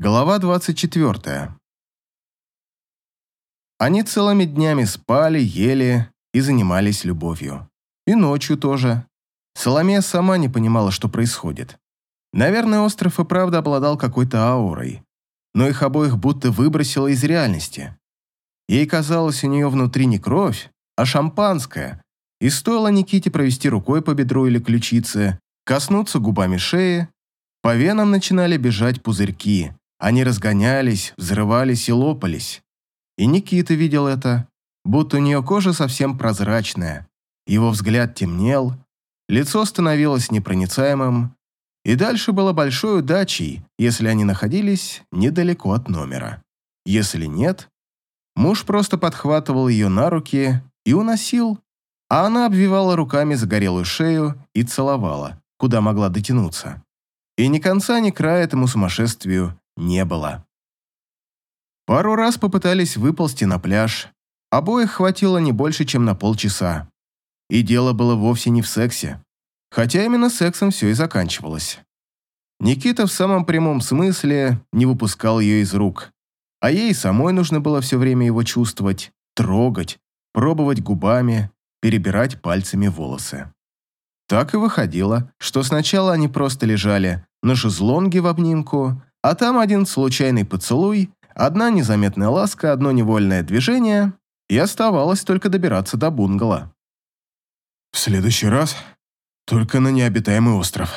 Глава 24. Они целыми днями спали, ели и занимались любовью. И ночью тоже. Соломея сама не понимала, что происходит. Наверное, остров и правда обладал какой-то аурой, но их обоих будто выбросило из реальности. Ей казалось, у нее внутри не кровь, а шампанское, и стоило Никите провести рукой по бедру или ключице, коснуться губами шеи, по венам начинали бежать пузырьки, они разгонялись, взрывались и лопались. И Никита видел это, будто у нее кожа совсем прозрачная, его взгляд темнел, лицо становилось непроницаемым, и дальше было большой удачей, если они находились недалеко от номера. Если нет, муж просто подхватывал ее на руки и уносил, а она обвивала руками загорелую шею и целовала, куда могла дотянуться. И ни конца, ни края этому сумасшествию не было. Пару раз попытались выползти на пляж. Обоих хватило не больше, чем на полчаса. И дело было вовсе не в сексе. Хотя именно сексом все и заканчивалось. Никита в самом прямом смысле не выпускал ее из рук. А ей самой нужно было все время его чувствовать, трогать, пробовать губами, перебирать пальцами волосы. Так и выходило, что сначала они просто лежали на шезлонге в обнимку, а там один случайный поцелуй, одна незаметная ласка, одно невольное движение, и оставалось только добираться до бунгало. «В следующий раз только на необитаемый остров»,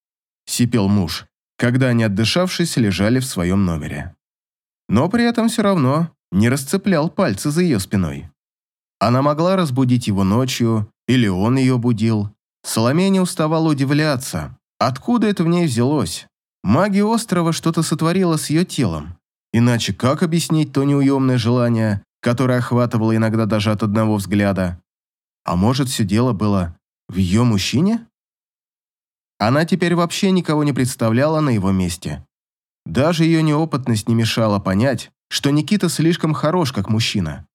— сипел муж, когда они, отдышавшись, лежали в своем номере. Но при этом все равно не расцеплял пальцы за ее спиной. Она могла разбудить его ночью, или он ее будил. Соломея не уставала удивляться, откуда это в ней взялось. Магия острова что-то сотворила с ее телом. Иначе как объяснить то неуемное желание, которое охватывало иногда даже от одного взгляда? А может, все дело было в ее мужчине? Она теперь вообще никого не представляла на его месте. Даже ее неопытность не мешала понять, что Никита слишком хорош как мужчина.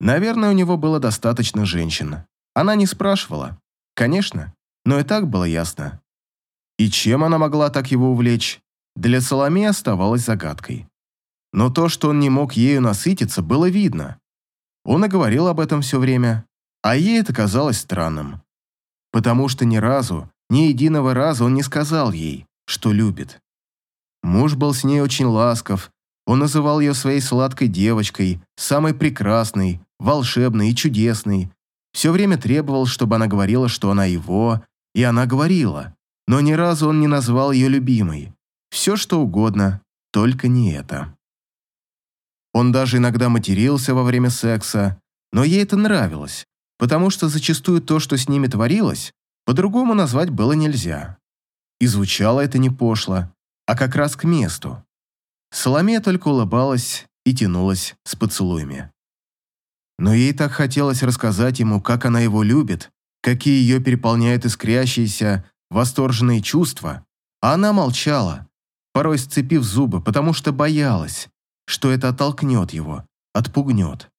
Наверное, у него было достаточно женщин. Она не спрашивала. Конечно, но и так было ясно. И чем она могла так его увлечь, для Соломеи оставалось загадкой. Но то, что он не мог ею насытиться, было видно. Он и говорил об этом все время, а ей это казалось странным. Потому что ни разу, ни единого раза он не сказал ей, что любит. Муж был с ней очень ласков, он называл ее своей сладкой девочкой, самой прекрасной, волшебной и чудесной. Все время требовал, чтобы она говорила, что она его, и она говорила но ни разу он не назвал ее любимой. Все что угодно, только не это. Он даже иногда матерился во время секса, но ей это нравилось, потому что зачастую то, что с ними творилось, по-другому назвать было нельзя. И звучало это не пошло, а как раз к месту. Соломея только улыбалась и тянулась с поцелуями. Но ей так хотелось рассказать ему, как она его любит, какие ее переполняют искрящиеся, восторженные чувства, а она молчала, порой сцепив зубы, потому что боялась, что это оттолкнет его, отпугнет.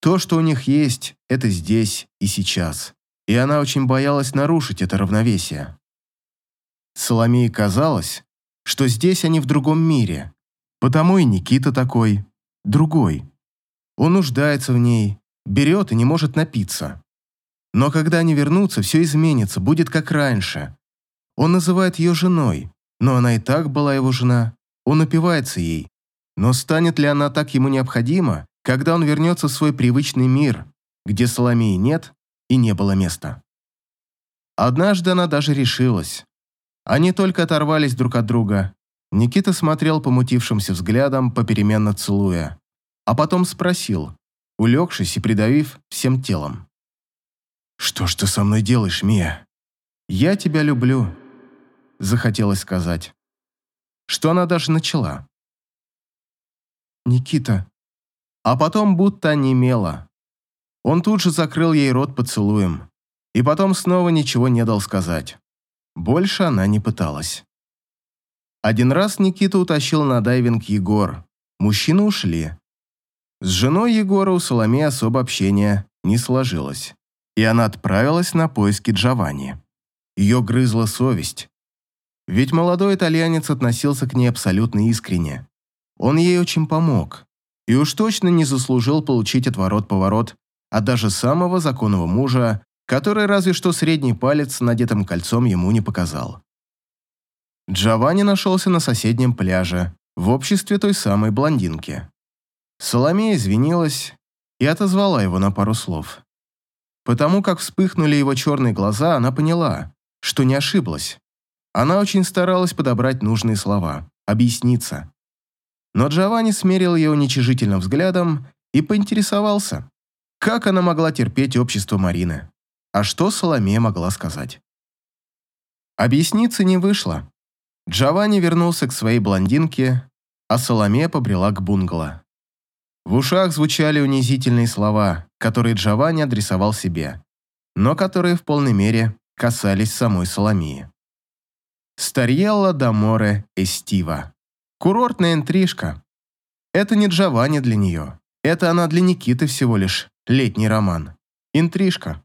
То, что у них есть, это здесь и сейчас, и она очень боялась нарушить это равновесие. Соломее казалось, что здесь они в другом мире, потому и Никита такой, другой. Он нуждается в ней, берет и не может напиться. Но когда они вернутся, все изменится, будет как раньше, он называет ее женой, но она и так была его жена. Он упивается ей. Но станет ли она так ему необходима, когда он вернется в свой привычный мир, где Соломеи нет и не было места? Однажды она даже решилась. Они только оторвались друг от друга. Никита смотрел помутившимся взглядом, попеременно целуя. А потом спросил, улегшись и придавив всем телом. «Что ж ты со мной делаешь, Мия?» «Я тебя люблю», захотелось сказать. Что она даже начала. «Никита». А потом будто онемела. Он тут же закрыл ей рот поцелуем. И потом снова ничего не дал сказать. Больше она не пыталась. Один раз Никита утащил на дайвинг Егор. Мужчины ушли. С женой Егора у Соломеи особо общения не сложилось. И она отправилась на поиски Джованни. Ее грызла совесть. Ведь молодой итальянец относился к ней абсолютно искренне. Он ей очень помог. И уж точно не заслужил получить отворот-поворот от даже самого законного мужа, который разве что средний палец с надетым кольцом ему не показал. Джованни нашелся на соседнем пляже, в обществе той самой блондинки. Соломея извинилась и отозвала его на пару слов. Потому как вспыхнули его черные глаза, она поняла, что не ошиблась. Она очень старалась подобрать нужные слова, объясниться. Но Джованни смерил ее уничижительным взглядом и поинтересовался, как она могла терпеть общество Марины. А что Соломея могла сказать? Объясниться не вышло. Джованни вернулся к своей блондинке, а Соломея побрела к бунгало. В ушах звучали унизительные слова, которые Джованни адресовал себе, но которые в полной мере касались самой Соломии. Старьелла да море эстива. Курортная интрижка. Это не Джованни для нее. Это она для Никиты всего лишь летний роман. Интрижка.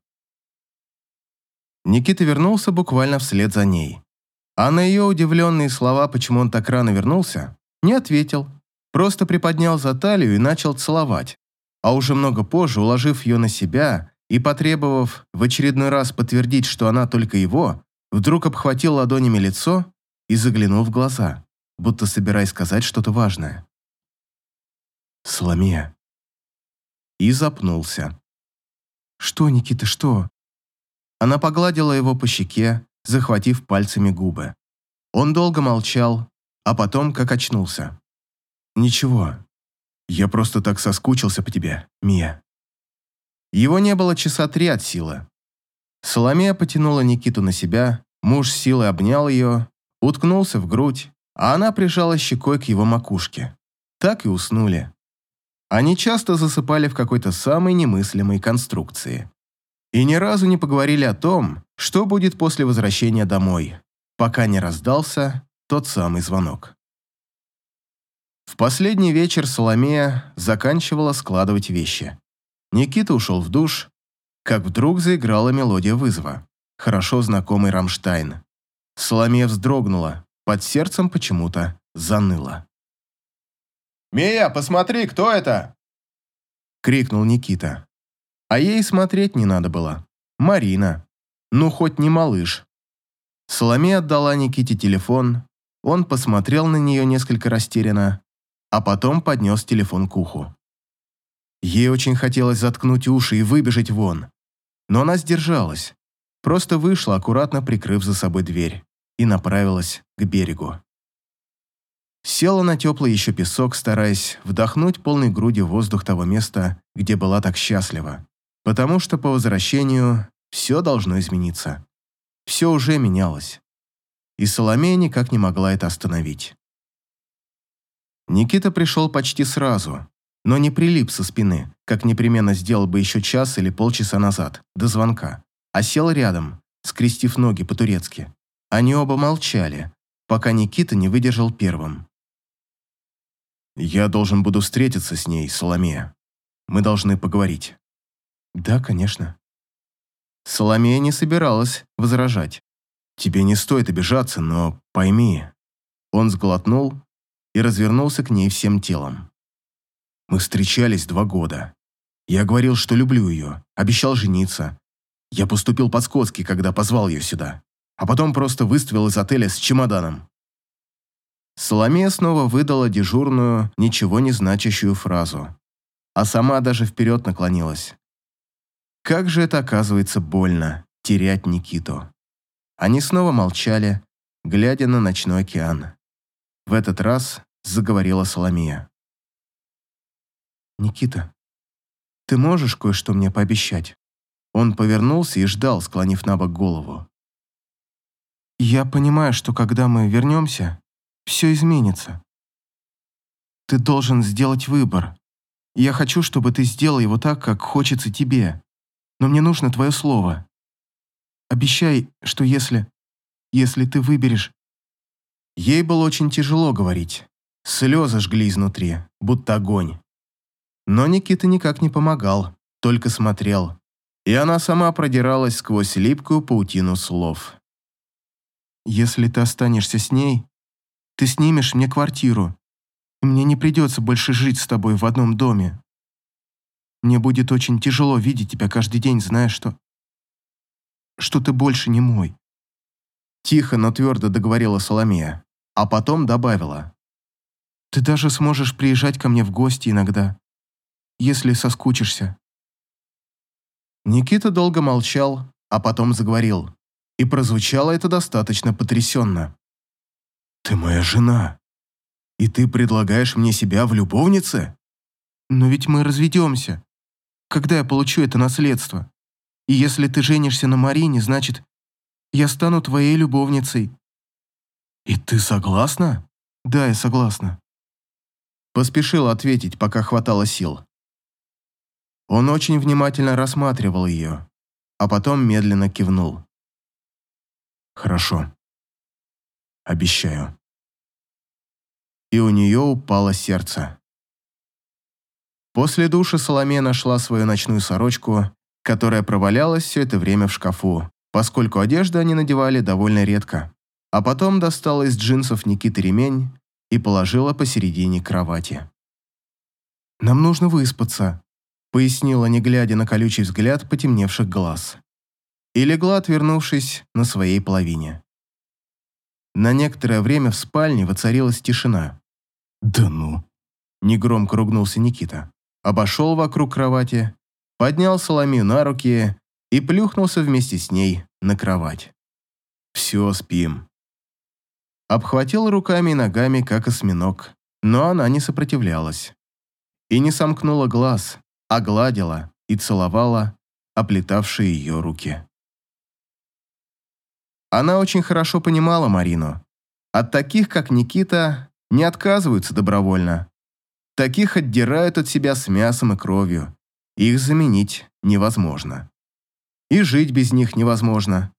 Никита вернулся буквально вслед за ней. А на ее удивленные слова, почему он так рано вернулся, не ответил. Просто приподнял за талию и начал целовать. А уже много позже, уложив ее на себя и потребовав в очередной раз подтвердить, что она только его, вдруг обхватил ладонями лицо и заглянул в глаза, будто собираясь сказать что-то важное. «Соломея». И запнулся. «Что, Никита, что?» Она погладила его по щеке, захватив пальцами губы. Он долго молчал, а потом как очнулся. «Ничего. Я просто так соскучился по тебе, Мия». Его не было часа три от силы. Соломея потянула Никиту на себя, муж силой обнял ее, уткнулся в грудь, а она прижала щекой к его макушке. Так и уснули. Они часто засыпали в какой-то самой немыслимой конструкции и ни разу не поговорили о том, что будет после возвращения домой, пока не раздался тот самый звонок. В последний вечер Соломея заканчивала складывать вещи. Никита ушел в душ, как вдруг заиграла мелодия вызова, хорошо знакомый Рамштайн. Соломея вздрогнула, под сердцем почему-то заныло. «Мия, посмотри, кто это?» — крикнул Никита. А ей смотреть не надо было. Марина. Ну, хоть не малыш. Соломея отдала Никите телефон, он посмотрел на нее несколько растерянно, а потом поднес телефон к уху. Ей очень хотелось заткнуть уши и выбежать вон, но она сдержалась, просто вышла, аккуратно прикрыв за собой дверь, и направилась к берегу. Села на теплый еще песок, стараясь вдохнуть полной грудью воздух того места, где была так счастлива потому что по возвращению все должно измениться. Все уже менялось. И Соломея никак не могла это остановить. Никита пришел почти сразу, но не прилип со спины, как непременно сделал бы еще час или полчаса назад, до звонка, а сел рядом, скрестив ноги по-турецки. Они оба молчали, пока Никита не выдержал первым. «Я должен буду встретиться с ней, Соломея. Мы должны поговорить». «Да, конечно». Соломея не собиралась возражать. «Тебе не стоит обижаться, но пойми». Он сглотнул и развернулся к ней всем телом. «Мы встречались два года. Я говорил, что люблю ее, обещал жениться. Я поступил по-скотски, когда позвал ее сюда, а потом просто выставил из отеля с чемоданом». Соломея снова выдала дежурную, ничего не значащую фразу, а сама даже вперед наклонилась. Как же это оказывается больно, терять Никиту. Они снова молчали, глядя на ночной океан. В этот раз заговорила Соломия. «Никита, ты можешь кое-что мне пообещать?» Он повернулся и ждал, склонив на бок голову. «Я понимаю, что когда мы вернемся, все изменится. Ты должен сделать выбор. Я хочу, чтобы ты сделал его так, как хочется тебе но мне нужно твое слово. Обещай, что если... если ты выберешь...» Ей было очень тяжело говорить. Слезы жгли изнутри, будто огонь. Но Никита никак не помогал, только смотрел. И она сама продиралась сквозь липкую паутину слов. «Если ты останешься с ней, ты снимешь мне квартиру. и мне не придется больше жить с тобой в одном доме. Мне будет очень тяжело видеть тебя каждый день, зная, что... что ты больше не мой». Тихо, но твердо договорила Соломея, а потом добавила. «Ты даже сможешь приезжать ко мне в гости иногда, если соскучишься». Никита долго молчал, а потом заговорил, и прозвучало это достаточно потрясенно. «Ты моя жена, и ты предлагаешь мне себя в любовнице?» «Но ведь мы разведемся. Когда я получу это наследство? И если ты женишься на Марине, значит, я стану твоей любовницей». «И ты согласна?» «Да, я согласна». Поспешил ответить, пока хватало сил. Он очень внимательно рассматривал ее, а потом медленно кивнул. «Хорошо. Обещаю». И у нее упало сердце. После душа Соломея нашла свою ночную сорочку, которая провалялась все это время в шкафу, поскольку одежду они надевали довольно редко, а потом достала из джинсов Никиты ремень и положила посередине кровати. «Нам нужно выспаться», пояснила, не глядя на колючий взгляд потемневших глаз. И легла, отвернувшись на своей половине. На некоторое время в спальне воцарилась тишина. «Да ну!» – негромко ругнулся Никита. Обошел вокруг кровати, поднял Соломию на руки и плюхнулся вместе с ней на кровать. «Все, спим». Обхватил руками и ногами, как осьминог, но она не сопротивлялась. И не сомкнула глаз, огладила и целовала оплетавшие ее руки. Она очень хорошо понимала Марину. От таких, как Никита, не отказываются добровольно. Таких отдирают от себя с мясом и кровью. Их заменить невозможно. И жить без них невозможно.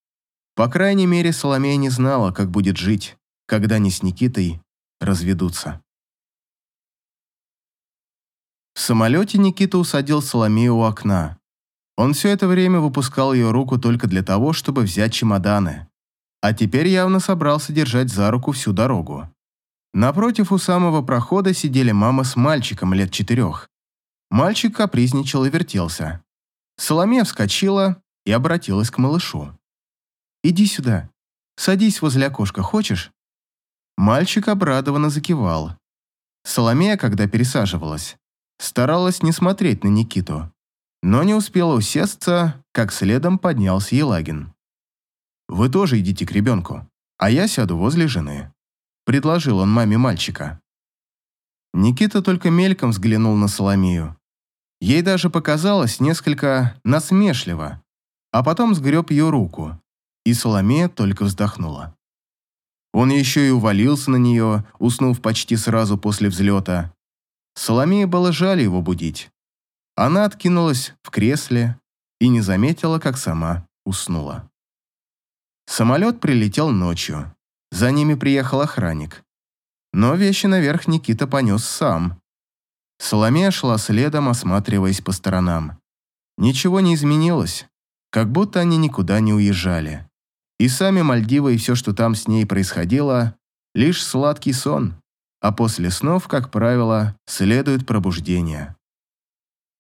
По крайней мере, Соломея не знала, как будет жить, когда они с Никитой разведутся. Самолете Никита усадил Соломею у окна. Он все это время выпускал ее руку только для того, чтобы взять чемоданы. А теперь явно собрался держать за руку всю дорогу. Напротив у самого прохода сидели мама с мальчиком лет четырех. Мальчик капризничал и вертелся. Соломея вскочила и обратилась к малышу. «Иди сюда. Садись возле окошка, хочешь?» Мальчик обрадованно закивал. Соломея, когда пересаживалась, старалась не смотреть на Никиту, но не успела усесться, как следом поднялся Елагин. «Вы тоже идите к ребенку, а я сяду возле жены», – предложил он маме мальчика. Никита только мельком взглянул на Соломею. Ей даже показалось несколько насмешливо, а потом сгреб ее руку, и Соломея только вздохнула. Он еще и увалился на нее, уснув почти сразу после взлета, Соломее было жаль его будить. Она откинулась в кресле и не заметила, как сама уснула. Самолет прилетел ночью. За ними приехал охранник. Но вещи наверх Никита понес сам. Соломея шла следом, осматриваясь по сторонам. Ничего не изменилось, как будто они никуда не уезжали. И сами Мальдивы и все, что там с ней происходило, лишь сладкий сон а после снов, как правило, следует пробуждение.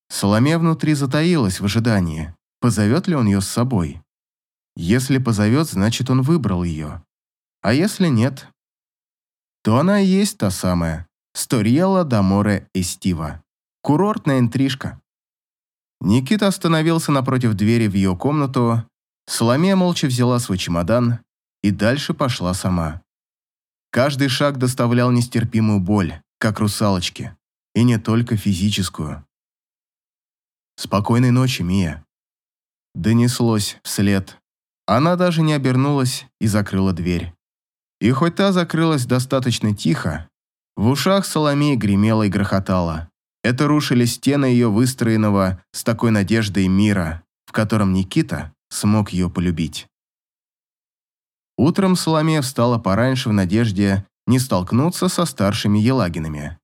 Соломе внутри затаилась в ожидании, позовет ли он ее с собой. Если позовет, значит, он выбрал ее. А если нет, то она и есть та самая Сториела да Море Эстива. Курортная интрижка. Никита остановился напротив двери в ее комнату, Соломея молча взяла свой чемодан и дальше пошла сама. Каждый шаг доставлял нестерпимую боль, как русалочки, и не только физическую. «Спокойной ночи, Мия», — донеслось вслед. Она даже не обернулась и закрыла дверь. И хоть та закрылась достаточно тихо, в ушах Соломеи гремело и грохотало. Это рушили стены ее выстроенного с такой надеждой мира, в котором Никита смог ее полюбить. Утром Соломея встала пораньше в надежде не столкнуться со старшими Елагинами.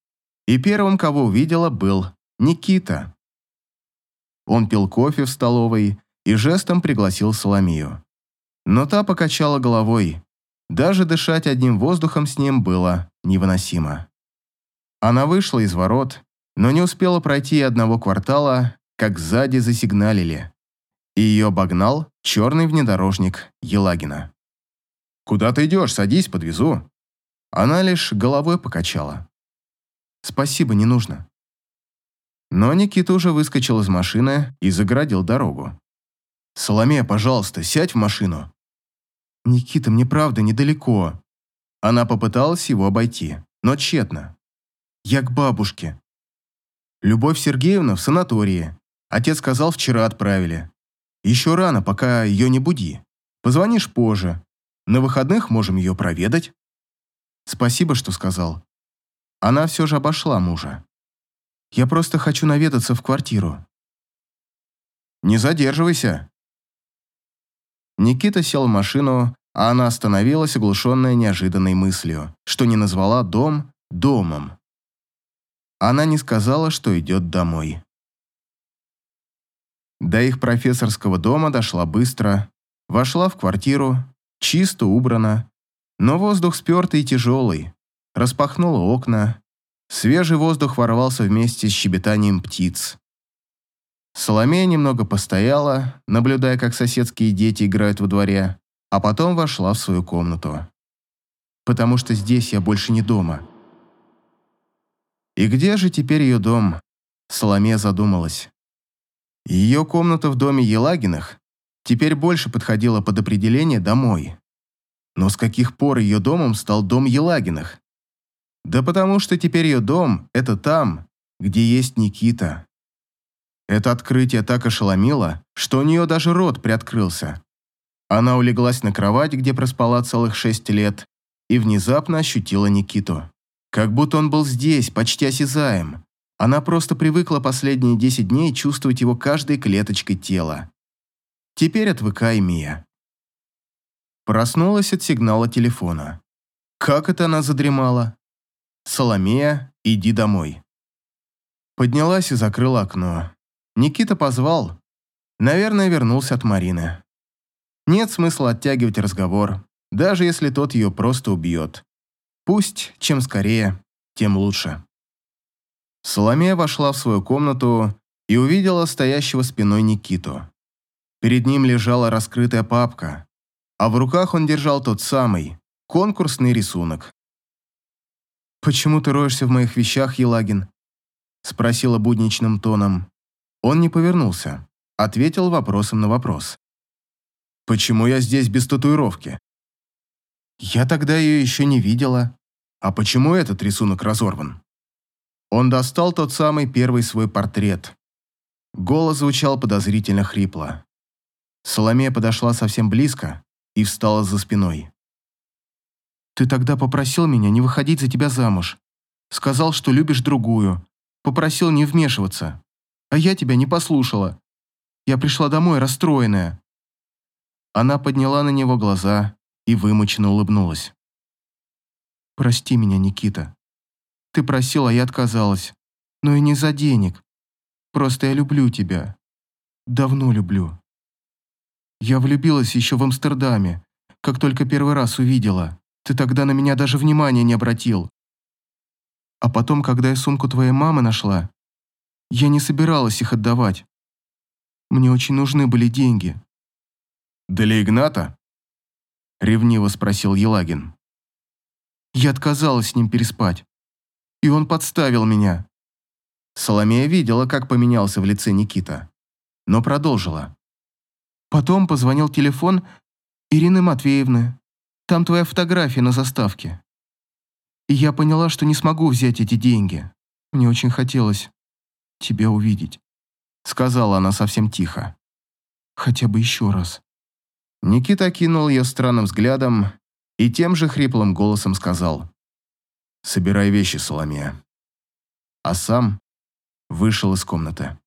И первым, кого увидела, был Никита. Он пил кофе в столовой и жестом пригласил Соломию. Но та покачала головой. Даже дышать одним воздухом с ним было невыносимо. Она вышла из ворот, но не успела пройти одного квартала, как сзади засигналили, и ее обогнал черный внедорожник Елагина. «Куда ты идешь? Садись, подвезу». Она лишь головой покачала. «Спасибо, не нужно». Но Никита уже выскочил из машины и заградил дорогу. «Соломея, пожалуйста, сядь в машину». «Никита, мне правда недалеко». Она попыталась его обойти, но тщетно. «Я к бабушке». «Любовь Сергеевна в санатории. Отец сказал, вчера отправили. Еще рано, пока ее не буди. Позвонишь позже. На выходных можем ее проведать». «Спасибо, что сказал». Она все же обошла мужа. «Я просто хочу наведаться в квартиру». «Не задерживайся». Никита сел в машину, а она остановилась, оглушенная неожиданной мыслью, что не назвала дом домом. Она не сказала, что идет домой. До их профессорского дома дошла быстро, вошла в квартиру, чисто убрана, но воздух спертый и тяжелый, распахнула окна, свежий воздух ворвался вместе с щебетанием птиц. Соломея немного постояла, наблюдая, как соседские дети играют во дворе, а потом вошла в свою комнату. «Потому что здесь я больше не дома». И где же теперь ее дом? Соломея задумалась. Ее комната в доме Елагиных теперь больше подходила под определение «домой». Но с каких пор ее домом стал дом Елагиных? Да потому что теперь ее дом – это там, где есть Никита. Это открытие так ошеломило, что у нее даже рот приоткрылся. Она улеглась на кровать, где проспала целых шесть лет, и внезапно ощутила Никиту. Как будто он был здесь, почти осязаем. Она просто привыкла последние десять дней чувствовать его каждой клеточкой тела. Теперь отвыкай, Мия. Проснулась от сигнала телефона. Как это она задремала? Соломея, иди домой. Поднялась и закрыла окно. Никита позвал. Наверное, вернулся от Марины. Нет смысла оттягивать разговор, даже если тот ее просто убьет. Пусть чем скорее, тем лучше. Соломея вошла в свою комнату и увидела стоящего спиной Никиту. Перед ним лежала раскрытая папка, а в руках он держал тот самый, конкурсный рисунок. «Почему ты роешься в моих вещах, Елагин?» спросила будничным тоном. Он не повернулся, ответил вопросом на вопрос. «Почему я здесь без татуировки?» «Я тогда ее еще не видела. А почему этот рисунок разорван?» Он достал тот самый первый свой портрет. Голос звучал подозрительно хрипло. Соломея подошла совсем близко и встала за спиной. «Ты тогда попросил меня не выходить за тебя замуж. Сказал, что любишь другую. Попросил не вмешиваться. А я тебя не послушала. Я пришла домой расстроенная». Она подняла на него глаза и вымученно улыбнулась. «Прости меня, Никита. Ты просил, а я отказалась. Но и не за денег. Просто я люблю тебя. Давно люблю. Я влюбилась еще в Амстердаме, как только первый раз увидела. Ты тогда на меня даже внимания не обратил. А потом, когда я сумку твоей мамы нашла, я не собиралась их отдавать. Мне очень нужны были деньги. «Для Игната?» — ревниво спросил Елагин. Я отказалась с ним переспать и он подставил меня». Соломея видела, как поменялся в лице Никита, но продолжила. Потом позвонил телефон Ирины Матвеевны. Там твоя фотография на заставке. И я поняла, что не смогу взять эти деньги. Мне очень хотелось тебя увидеть», — сказала она совсем тихо. «Хотя бы еще раз». Никита кинул ее странным взглядом и тем же хриплым голосом сказал. Собирай вещи, Соломея. А сам вышел из комнаты.